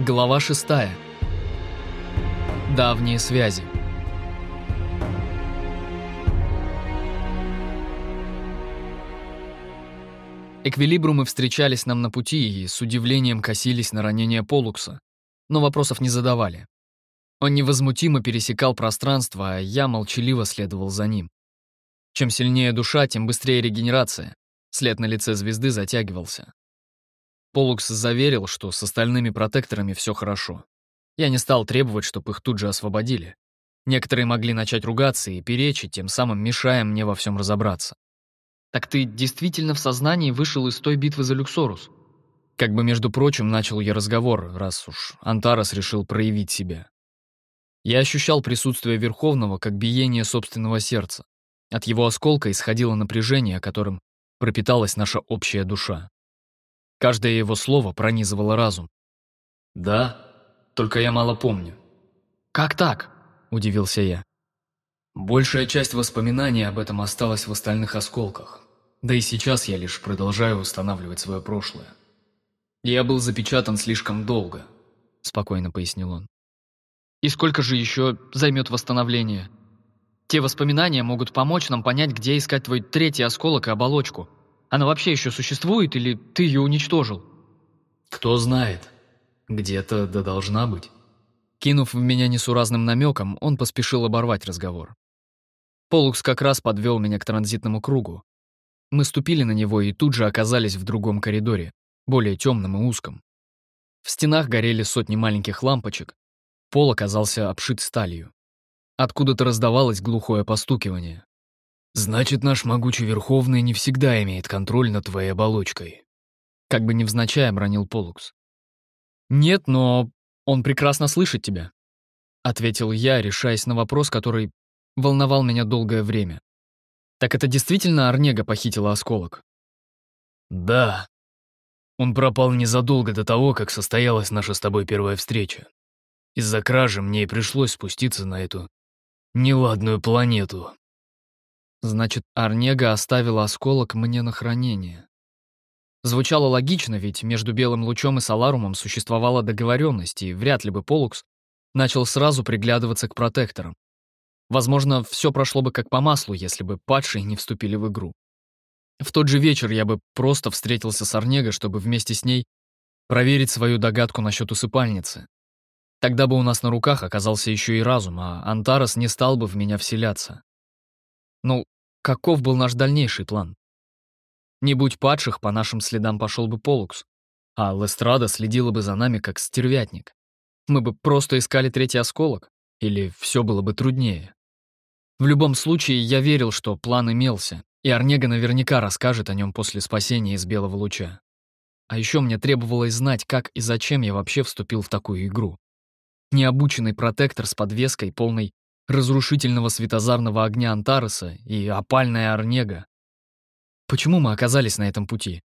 Глава 6. Давние связи. Эквилибрумы встречались нам на пути и с удивлением косились на ранение Полукса, но вопросов не задавали. Он невозмутимо пересекал пространство, а я молчаливо следовал за ним. Чем сильнее душа, тем быстрее регенерация. След на лице звезды затягивался. Полукс заверил, что с остальными протекторами все хорошо. Я не стал требовать, чтобы их тут же освободили. Некоторые могли начать ругаться и перечить, тем самым мешая мне во всем разобраться. «Так ты действительно в сознании вышел из той битвы за Люксорус?» Как бы, между прочим, начал я разговор, раз уж Антарас решил проявить себя. Я ощущал присутствие Верховного как биение собственного сердца. От его осколка исходило напряжение, которым пропиталась наша общая душа. Каждое его слово пронизывало разум. «Да, только я мало помню». «Как так?» – удивился я. Большая часть воспоминаний об этом осталась в остальных осколках. Да и сейчас я лишь продолжаю устанавливать свое прошлое. Я был запечатан слишком долго, спокойно пояснил он. И сколько же еще займет восстановление? Те воспоминания могут помочь нам понять, где искать твой третий осколок и оболочку – она вообще еще существует или ты ее уничтожил? Кто знает. Где-то да должна быть. Кинув в меня несуразным намеком, он поспешил оборвать разговор. Полукс как раз подвел меня к транзитному кругу. Мы ступили на него и тут же оказались в другом коридоре, более темном и узком. В стенах горели сотни маленьких лампочек, пол оказался обшит сталью. Откуда-то раздавалось глухое постукивание. Значит, наш могучий Верховный не всегда имеет контроль над твоей оболочкой. Как бы невзначай обронил Полукс. Нет, но он прекрасно слышит тебя. Ответил я, решаясь на вопрос, который волновал меня долгое время. Так это действительно Арнега похитила осколок? Да. Он пропал незадолго до того, как состоялась наша с тобой первая встреча. Из-за кражи мне и пришлось спуститься на эту неладную планету. Значит, Арнега оставила осколок мне на хранение. Звучало логично, ведь между Белым Лучом и Соларумом существовала договоренность, и вряд ли бы Полукс начал сразу приглядываться к протекторам. Возможно, все прошло бы как по маслу, если бы падшие не вступили в игру. В тот же вечер я бы просто встретился с Арнего, чтобы вместе с ней проверить свою догадку насчет усыпальницы. Тогда бы у нас на руках оказался еще и разум, а Антарес не стал бы в меня вселяться. Ну, Каков был наш дальнейший план? Не будь падших, по нашим следам пошел бы Полукс, а Лестрада следила бы за нами как стервятник. Мы бы просто искали третий осколок, или все было бы труднее. В любом случае, я верил, что план имелся, и Арнега наверняка расскажет о нем после спасения из Белого Луча. А еще мне требовалось знать, как и зачем я вообще вступил в такую игру. Необученный протектор с подвеской, полной разрушительного светозарного огня Антареса и опальная Арнега. Почему мы оказались на этом пути?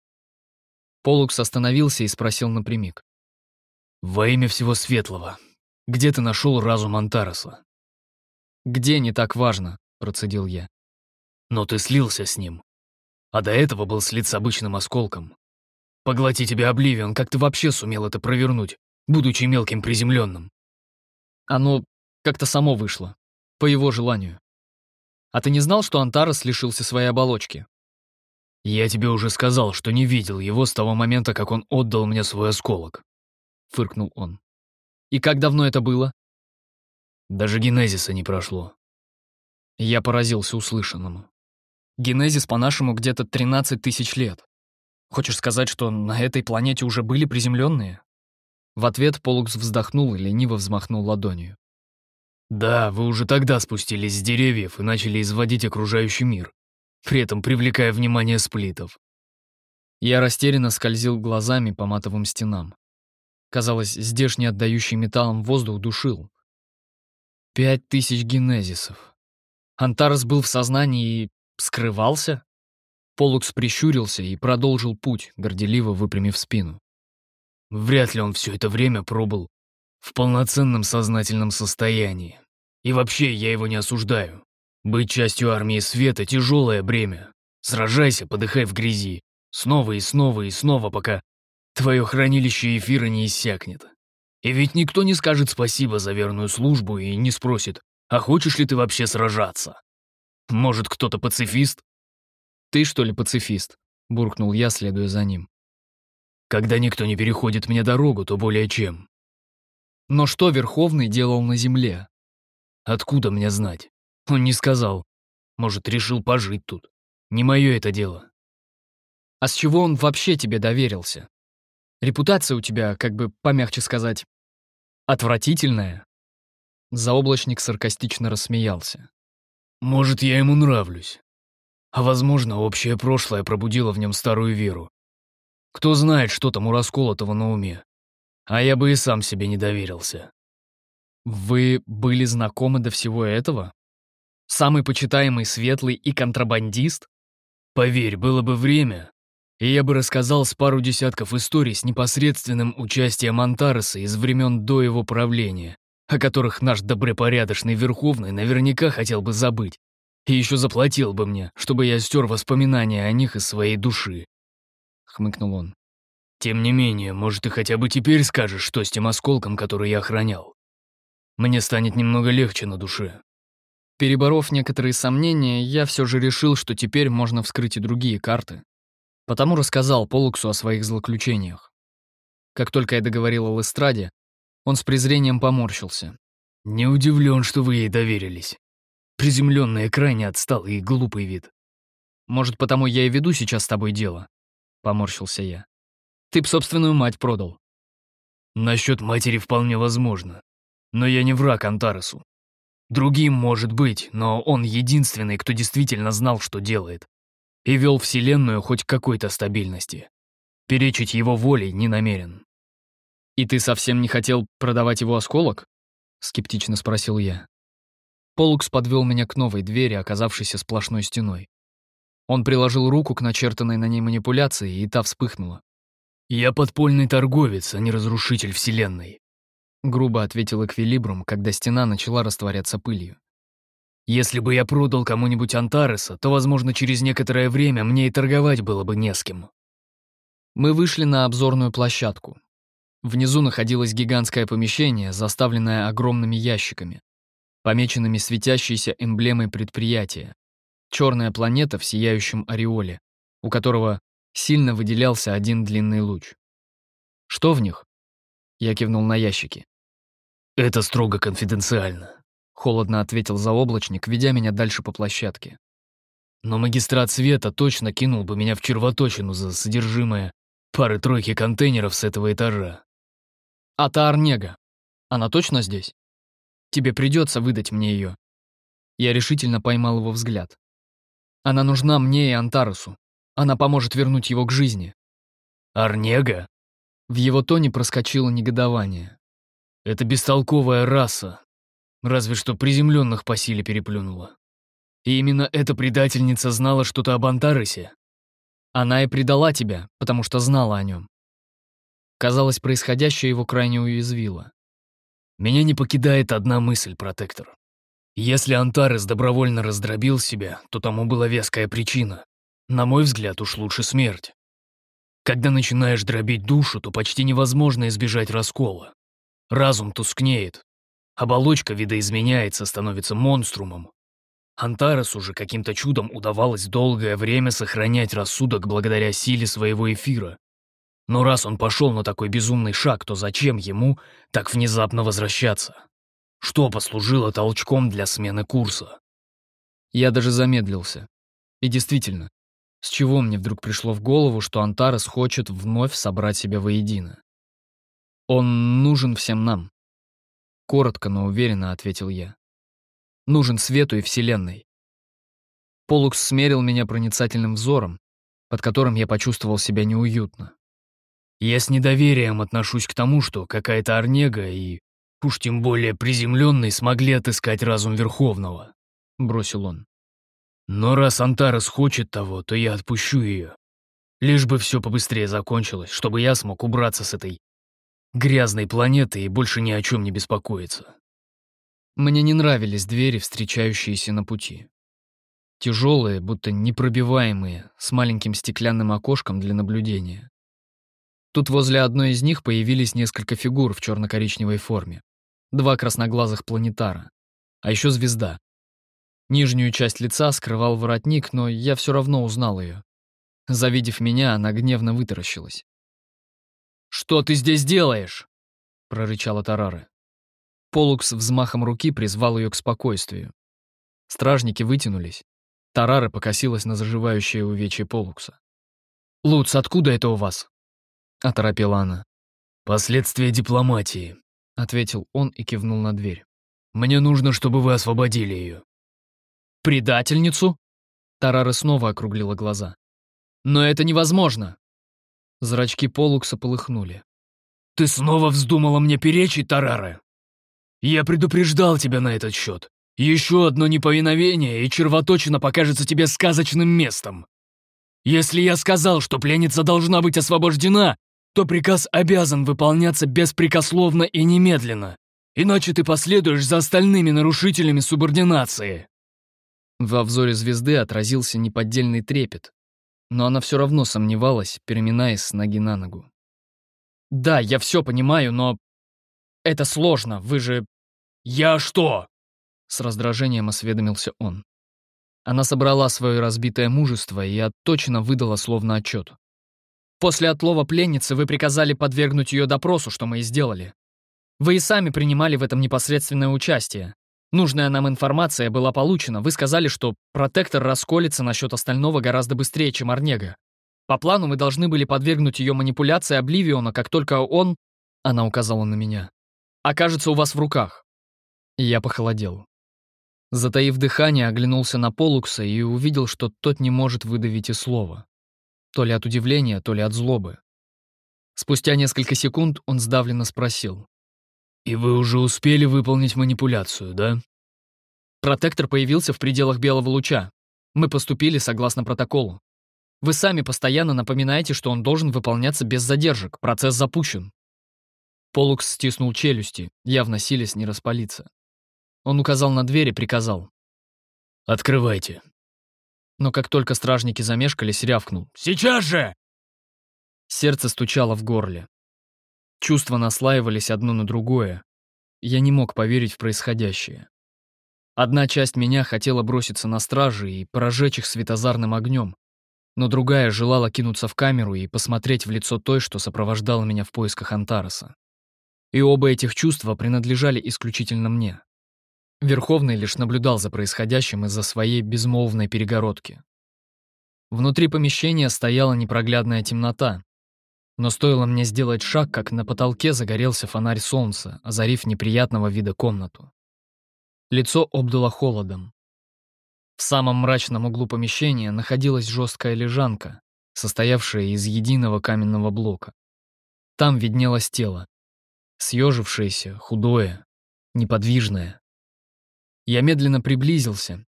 Полукс остановился и спросил напрямик. «Во имя всего светлого, где ты нашел разум Антареса?» «Где не так важно», — процедил я. «Но ты слился с ним. А до этого был слит с обычным осколком. Поглоти тебя Обливион, как ты вообще сумел это провернуть, будучи мелким приземленным?» «Оно как-то само вышло по его желанию. А ты не знал, что Антарес лишился своей оболочки? Я тебе уже сказал, что не видел его с того момента, как он отдал мне свой осколок. Фыркнул он. И как давно это было? Даже генезиса не прошло. Я поразился услышанному. Генезис, по-нашему, где-то 13 тысяч лет. Хочешь сказать, что на этой планете уже были приземленные? В ответ Полукс вздохнул и лениво взмахнул ладонью. Да, вы уже тогда спустились с деревьев и начали изводить окружающий мир, при этом привлекая внимание сплитов. Я растерянно скользил глазами по матовым стенам. Казалось, здешний отдающий металлом воздух душил. Пять тысяч генезисов. Антарес был в сознании и скрывался? Полукс прищурился и продолжил путь, горделиво выпрямив спину. Вряд ли он все это время пробыл в полноценном сознательном состоянии. И вообще, я его не осуждаю. Быть частью армии света — тяжелое бремя. Сражайся, подыхай в грязи. Снова и снова и снова, пока твое хранилище эфира не иссякнет. И ведь никто не скажет спасибо за верную службу и не спросит, а хочешь ли ты вообще сражаться? Может, кто-то пацифист? Ты, что ли, пацифист? Буркнул я, следуя за ним. Когда никто не переходит мне дорогу, то более чем. Но что Верховный делал на земле? Откуда мне знать? Он не сказал. Может, решил пожить тут. Не мое это дело. А с чего он вообще тебе доверился? Репутация у тебя, как бы помягче сказать, отвратительная. Заоблачник саркастично рассмеялся. Может, я ему нравлюсь. А возможно, общее прошлое пробудило в нем старую веру. Кто знает, что там у расколотого на уме. А я бы и сам себе не доверился. Вы были знакомы до всего этого? Самый почитаемый светлый и контрабандист? Поверь, было бы время, и я бы рассказал с пару десятков историй с непосредственным участием Антареса из времен до его правления, о которых наш добропорядочный Верховный наверняка хотел бы забыть, и еще заплатил бы мне, чтобы я стер воспоминания о них из своей души. Хмыкнул он. Тем не менее, может, ты хотя бы теперь скажешь, что с тем осколком, который я охранял. Мне станет немного легче на душе. Переборов некоторые сомнения, я все же решил, что теперь можно вскрыть и другие карты. Потому рассказал Полуксу о своих злоключениях. Как только я договорил о Лестраде, он с презрением поморщился. «Не удивлен, что вы ей доверились. Приземленный, крайне отсталый и глупый вид». «Может, потому я и веду сейчас с тобой дело?» — поморщился я. «Ты б собственную мать продал». «Насчет матери вполне возможно. Но я не враг Антаресу. Другим может быть, но он единственный, кто действительно знал, что делает и вел Вселенную хоть какой-то стабильности. Перечить его волей не намерен. «И ты совсем не хотел продавать его осколок?» — скептично спросил я. Полукс подвел меня к новой двери, оказавшейся сплошной стеной. Он приложил руку к начертанной на ней манипуляции, и та вспыхнула. «Я подпольный торговец, а не разрушитель Вселенной», — грубо ответил Эквилибрум, когда стена начала растворяться пылью. Если бы я продал кому-нибудь Антареса, то, возможно, через некоторое время мне и торговать было бы не с кем. Мы вышли на обзорную площадку. Внизу находилось гигантское помещение, заставленное огромными ящиками, помеченными светящейся эмблемой предприятия. Черная планета в сияющем ореоле, у которого сильно выделялся один длинный луч. «Что в них?» Я кивнул на ящики. «Это строго конфиденциально», Холодно ответил заоблачник, ведя меня дальше по площадке. Но магистрат света точно кинул бы меня в червоточину за содержимое пары-тройки контейнеров с этого этажа. А та Арнега, она точно здесь? Тебе придется выдать мне ее. Я решительно поймал его взгляд. Она нужна мне и Антарусу. Она поможет вернуть его к жизни. Арнега? В его тоне проскочило негодование. Это бестолковая раса, Разве что приземленных по силе переплюнула. И именно эта предательница знала что-то об Антаресе. Она и предала тебя, потому что знала о нем. Казалось, происходящее его крайне уязвило. Меня не покидает одна мысль, протектор. Если Антарес добровольно раздробил себя, то тому была веская причина. На мой взгляд, уж лучше смерть. Когда начинаешь дробить душу, то почти невозможно избежать раскола. Разум тускнеет, Оболочка видоизменяется, становится монструмом. Антаресу же каким-то чудом удавалось долгое время сохранять рассудок благодаря силе своего эфира. Но раз он пошел на такой безумный шаг, то зачем ему так внезапно возвращаться? Что послужило толчком для смены курса? Я даже замедлился. И действительно, с чего мне вдруг пришло в голову, что Антарес хочет вновь собрать себя воедино? Он нужен всем нам. Коротко, но уверенно ответил я. Нужен свету и вселенной. Полукс смерил меня проницательным взором, под которым я почувствовал себя неуютно. Я с недоверием отношусь к тому, что какая-то Орнега и, уж тем более приземленный, смогли отыскать разум Верховного, — бросил он. Но раз Антарес хочет того, то я отпущу ее. Лишь бы все побыстрее закончилось, чтобы я смог убраться с этой грязной планеты и больше ни о чем не беспокоиться. Мне не нравились двери, встречающиеся на пути. Тяжелые, будто непробиваемые, с маленьким стеклянным окошком для наблюдения. Тут возле одной из них появились несколько фигур в черно-коричневой форме. Два красноглазых планетара. А еще звезда. Нижнюю часть лица скрывал воротник, но я все равно узнал ее. Завидев меня, она гневно вытаращилась. «Что ты здесь делаешь?» — прорычала Тарара. Полукс взмахом руки призвал ее к спокойствию. Стражники вытянулись. Тарара покосилась на заживающее увечье Полукса. «Луц, откуда это у вас?» — оторопела она. «Последствия дипломатии», — ответил он и кивнул на дверь. «Мне нужно, чтобы вы освободили ее». «Предательницу?» Тарара снова округлила глаза. «Но это невозможно!» Зрачки Полукса полыхнули. «Ты снова вздумала мне перечить, Тарара? Я предупреждал тебя на этот счет. Еще одно неповиновение, и червоточина покажется тебе сказочным местом. Если я сказал, что пленница должна быть освобождена, то приказ обязан выполняться беспрекословно и немедленно, иначе ты последуешь за остальными нарушителями субординации». Во взоре звезды отразился неподдельный трепет, но она все равно сомневалась, переминаясь с ноги на ногу. «Да, я все понимаю, но это сложно, вы же...» «Я что?» С раздражением осведомился он. Она собрала свое разбитое мужество и отточенно выдала словно отчет. «После отлова пленницы вы приказали подвергнуть ее допросу, что мы и сделали. Вы и сами принимали в этом непосредственное участие. Нужная нам информация была получена. Вы сказали, что протектор расколется насчет остального гораздо быстрее, чем Арнега. По плану мы должны были подвергнуть ее манипуляции Обливиона, как только он, она указала на меня, окажется у вас в руках. Я похолодел. Затаив дыхание, оглянулся на Полукса и увидел, что тот не может выдавить и слова. То ли от удивления, то ли от злобы. Спустя несколько секунд он сдавленно спросил. «И вы уже успели выполнить манипуляцию, да?» Протектор появился в пределах белого луча. Мы поступили согласно протоколу. Вы сами постоянно напоминаете, что он должен выполняться без задержек. Процесс запущен. Полукс стиснул челюсти, явно силясь не распалиться. Он указал на дверь и приказал. «Открывайте». Но как только стражники замешкались, рявкнул. «Сейчас же!» Сердце стучало в горле. Чувства наслаивались одно на другое. Я не мог поверить в происходящее. Одна часть меня хотела броситься на стражи и прожечь их светозарным огнем, но другая желала кинуться в камеру и посмотреть в лицо той, что сопровождала меня в поисках Антареса. И оба этих чувства принадлежали исключительно мне. Верховный лишь наблюдал за происходящим из-за своей безмолвной перегородки. Внутри помещения стояла непроглядная темнота, но стоило мне сделать шаг, как на потолке загорелся фонарь солнца, озарив неприятного вида комнату. Лицо обдало холодом. В самом мрачном углу помещения находилась жесткая лежанка, состоявшая из единого каменного блока. Там виднелось тело, съежившееся, худое, неподвижное. Я медленно приблизился,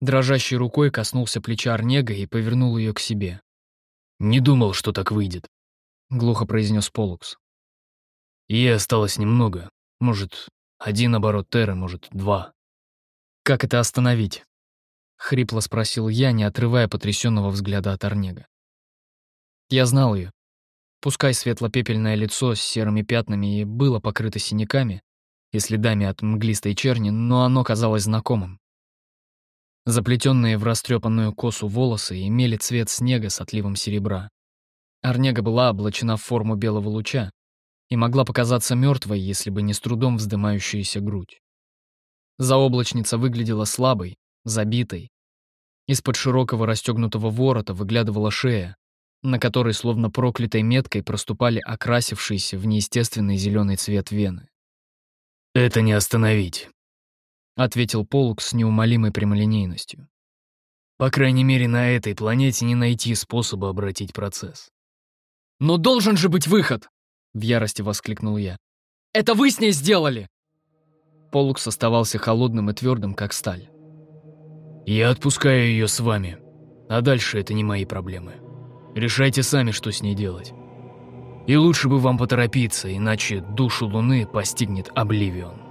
дрожащей рукой коснулся плеча Арнега и повернул ее к себе. «Не думал, что так выйдет», — глухо произнес Полукс. «И осталось немного. Может, один оборот Терры, может, два». «Как это остановить?» — хрипло спросил я, не отрывая потрясенного взгляда от Арнега. Я знал ее. Пускай светло-пепельное лицо с серыми пятнами и было покрыто синяками, и следами от мглистой черни, но оно казалось знакомым. Заплетенные в растрепанную косу волосы имели цвет снега с отливом серебра. Арнега была облачена в форму белого луча и могла показаться мертвой, если бы не с трудом вздымающаяся грудь. Заоблачница выглядела слабой, забитой. Из-под широкого расстегнутого ворота выглядывала шея, на которой словно проклятой меткой проступали окрасившиеся в неестественный зеленый цвет вены. «Это не остановить», — ответил Полк с неумолимой прямолинейностью. «По крайней мере, на этой планете не найти способа обратить процесс». «Но должен же быть выход!» — в ярости воскликнул я. «Это вы с ней сделали!» Полукс оставался холодным и твердым, как сталь. «Я отпускаю ее с вами, а дальше это не мои проблемы. Решайте сами, что с ней делать». И лучше бы вам поторопиться, иначе душу Луны постигнет Обливион.